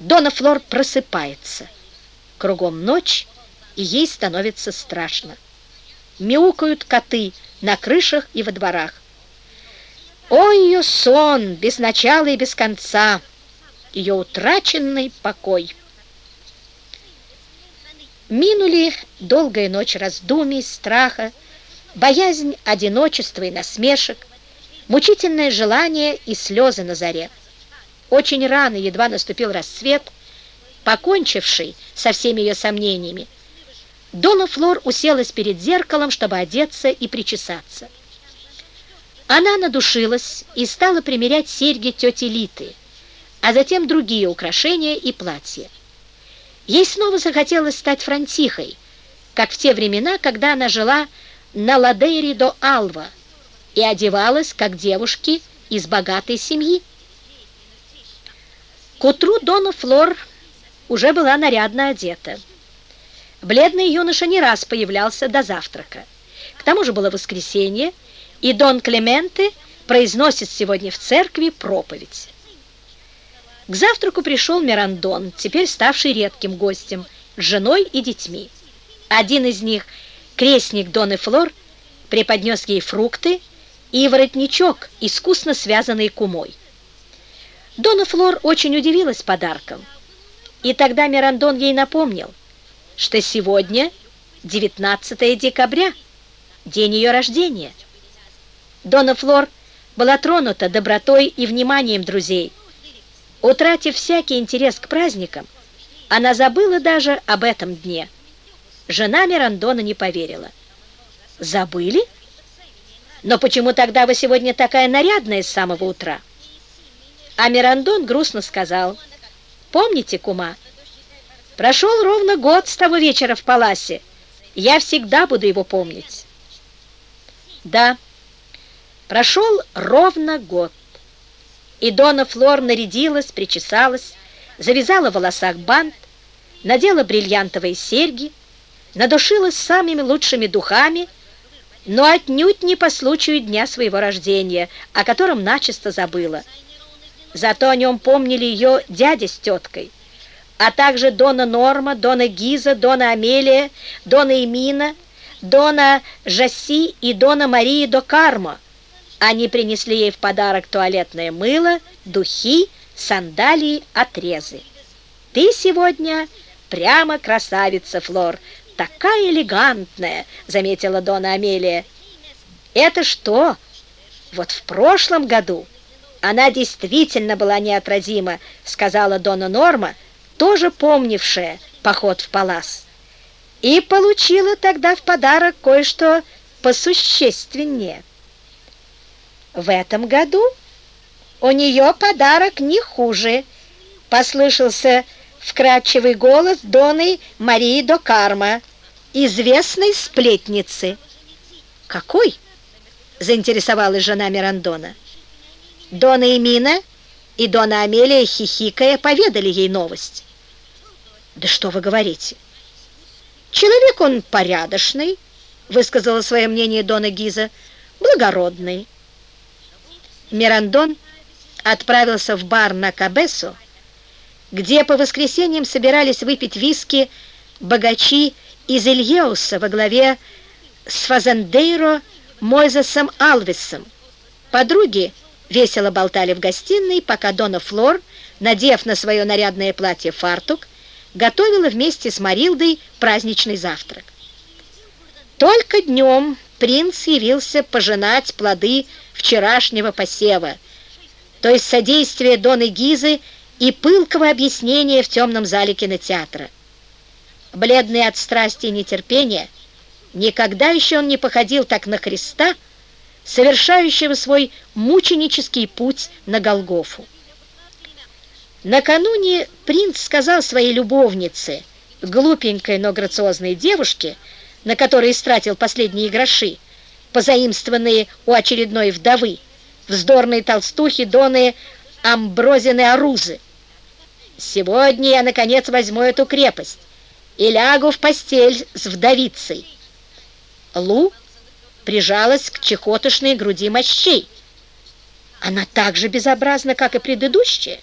Дона Флор просыпается. Кругом ночь, и ей становится страшно. Мяукают коты на крышах и во дворах. О, ее сон, без начала и без конца, ее утраченный покой. Минули долгая ночь раздумий, страха, боязнь одиночества и насмешек, мучительное желание и слезы на заре. Очень рано, едва наступил рассвет, покончивший со всеми ее сомнениями, Дона Флор уселась перед зеркалом, чтобы одеться и причесаться. Она надушилась и стала примерять серьги тети Литы, а затем другие украшения и платья. Ей снова захотелось стать франтихой, как в те времена, когда она жила на Ладейре до Алва и одевалась, как девушки из богатой семьи. К утру Дона Флор уже была нарядно одета. Бледный юноша не раз появлялся до завтрака. К тому же было воскресенье, и Дон Клементе произносит сегодня в церкви проповедь. К завтраку пришел Мирандон, теперь ставший редким гостем, с женой и детьми. Один из них, крестник Доны Флор, преподнес ей фрукты и воротничок, искусно связанный кумой. Дона Флор очень удивилась подарком, и тогда Мирандон ей напомнил, что сегодня 19 декабря, день ее рождения. Дона Флор была тронута добротой и вниманием друзей. Утратив всякий интерес к праздникам, она забыла даже об этом дне. Жена Мирандона не поверила. «Забыли? Но почему тогда вы сегодня такая нарядная с самого утра?» А Мирандон грустно сказал, «Помните, кума, Прошел ровно год с того вечера в Паласе. Я всегда буду его помнить. Да, прошел ровно год. И Дона Флор нарядилась, причесалась, завязала в волосах бант, надела бриллиантовые серьги, надушилась самыми лучшими духами, но отнюдь не по случаю дня своего рождения, о котором начисто забыла. Зато о нем помнили ее дядя с теткой – а также Дона Норма, Дона Гиза, Дона Амелия, Дона Эмина, Дона Жасси и Дона Марии до Кармо. Они принесли ей в подарок туалетное мыло, духи, сандалии, отрезы. «Ты сегодня прямо красавица, Флор, такая элегантная», — заметила Дона Амелия. «Это что? Вот в прошлом году она действительно была неотразима», — сказала Дона Норма, — тоже помнившая поход в Палас, и получила тогда в подарок кое-что посущественнее. В этом году у нее подарок не хуже, послышался вкрадчивый голос Доны Марии до Карма, известной сплетницы. «Какой?» — заинтересовалась жена Мирандона. Дона Эмина и Дона Амелия, хихикая, поведали ей новость. Да что вы говорите? Человек он порядочный, высказала свое мнение Дона Гиза, благородный. Мирандон отправился в бар на Кабесо, где по воскресеньям собирались выпить виски богачи из Ильеуса во главе с Фазандейро Мойзесом Алвесом. Подруги весело болтали в гостиной, пока Дона Флор, надев на свое нарядное платье фартук, готовила вместе с Марилдой праздничный завтрак. Только днем принц явился пожинать плоды вчерашнего посева, то есть содействие Доны Гизы и пылкого объяснения в темном зале кинотеатра. Бледный от страсти и нетерпения, никогда еще он не походил так на Христа, совершающего свой мученический путь на Голгофу. Накануне принц сказал своей любовнице, глупенькой, но грациозной девушке, на которой истратил последние гроши, позаимствованные у очередной вдовы, вздорной толстухи Доны Амброзины Арузы. «Сегодня я, наконец, возьму эту крепость и лягу в постель с вдовицей». Лу прижалась к чехотошной груди мощей. Она так же безобразна, как и предыдущая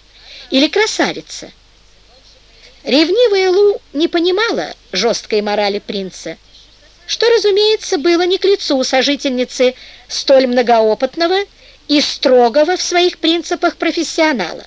или красавица? Ревнивая Лу не понимала жесткой морали принца, что, разумеется, было не к лицу сожительницы столь многоопытного и строгого в своих принципах профессионала.